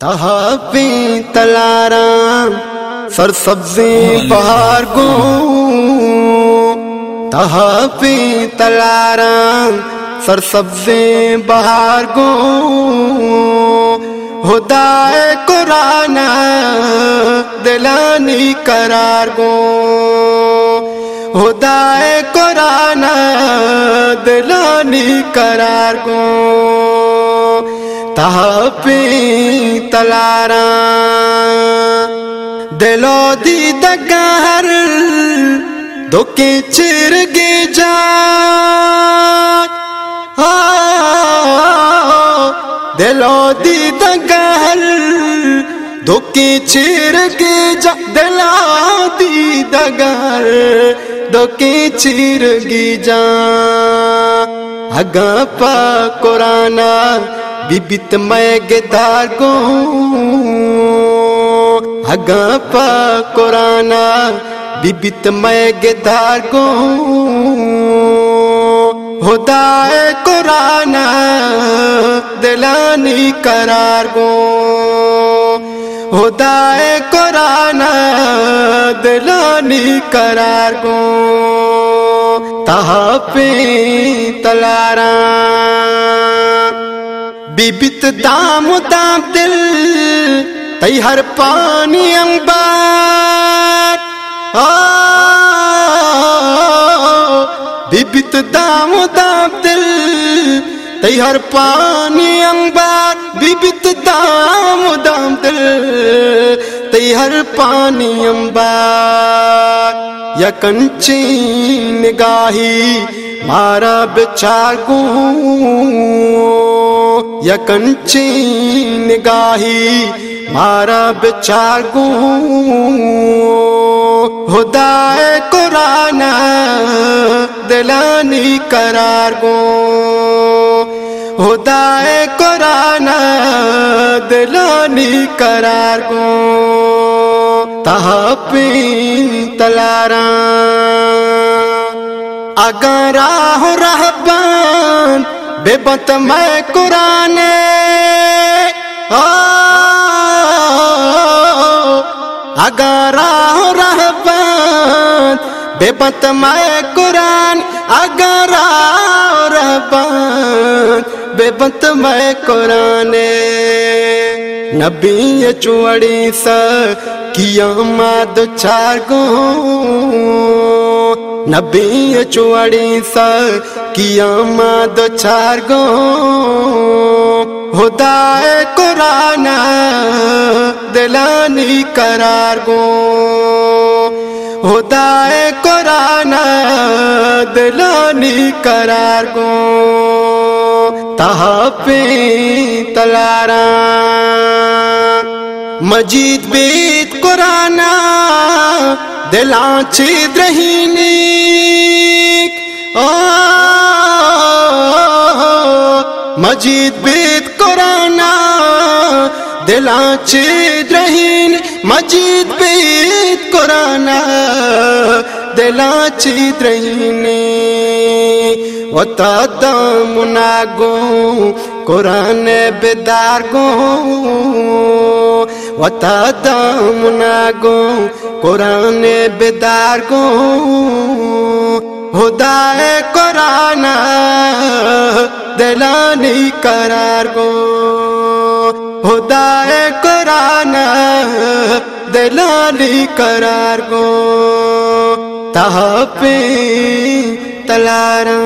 तहापी Tularam sir सब्ज़ी बहार गो। तहापी Tularam sir सब्ज़ी बहार गो। हुदाए कुराना दिलानी करार गो। हुदाए कुराना दिलानी करार गो। तहापी तलारा। दिलो दी दगार दुखी चिरगी जा। दिलो दी दगार दुखी चिरगी जा। दिला दी दगार दुखी चिरगी जा। अगा पा कुराना बिबित मैं गेदार गो अगा पा कुराना। बिबित मैं गेदार गो हुदाए कुराना, दिलानी करार गो हुदाए कुराना, दिलानी करार गो तहा पे तलारा। बिबित दाम दाम दिल, तई हर पानी अंबार बिबित दाम दाम दिल, तई पानी अंबार बिबित दाम दाम दिल, तई हर पानी अंबार या कंची निगाही मारा बेचार गू, या कंची निगाही। मारा बेचार गू हुदाए कुरान दिलानी करार गो। हुदाए कुरान दिलानी करार गो। तहापी तलारा अगर हो रहबान, बेबत मैं कुरान अगर हो रहबान, बेबत मैं कुरान, अगर रहबान, बेबत मैं कुरान नबी चुअड़ी स किया माद चार गो। नबी चुअड़ी स किया माद चार गो हुदाए कुरान दिलानी करार गो हुदाए कुरान दिलानी करार गो तहापे तलारा। मजीद बेद कुराना दिला छिद्रहीनी मजीद बेद कुराना। दिला छिद्रहीन मजीद बेद कुराना। दिला छिद्रहीनी वता दमुना गो कुरान बेदार गो गो कुरान बेदार गो हुदाए कुरान दिलानी करार गो कुरान दिलानी करार गो तलारा